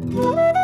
Música